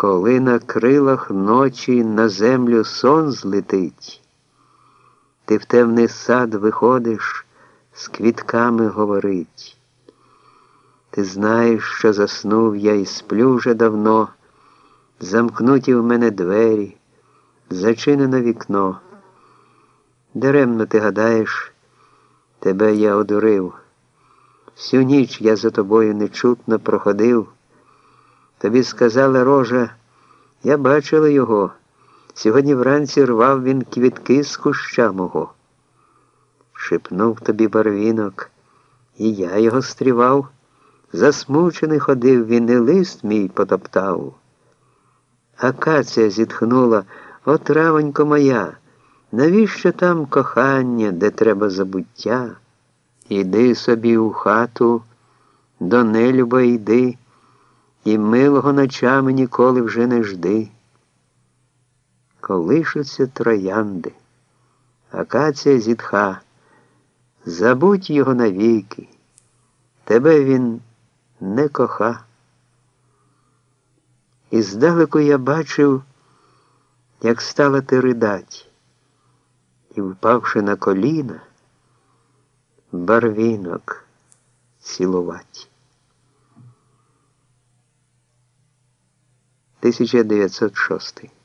Коли на крилах ночі на землю сон злетить, ти в темний сад виходиш, з квітками говорить. Ти знаєш, що заснув я і сплю вже давно, замкнуті в мене двері, зачинено вікно. Даремно ти гадаєш, тебе я одурив. Всю ніч я за тобою нечутно проходив. Тобі сказала рожа, я бачила його. Сьогодні вранці рвав він квітки з куща мого. Шипнув тобі барвінок, і я його стрівав. Засмучений ходив він і лист мій потоптав. Акація зітхнула, о, травонько моя, навіщо там кохання, де треба забуття? Іди собі у хату, до нелюба йди, і милого ночами ніколи вже не жди. Колишуться троянди, акація зітха, забудь його навіки, тебе він не коха. І здалеку я бачив, як стала ти ридать, і, впавши на коліна, барвінок цілувать. 1906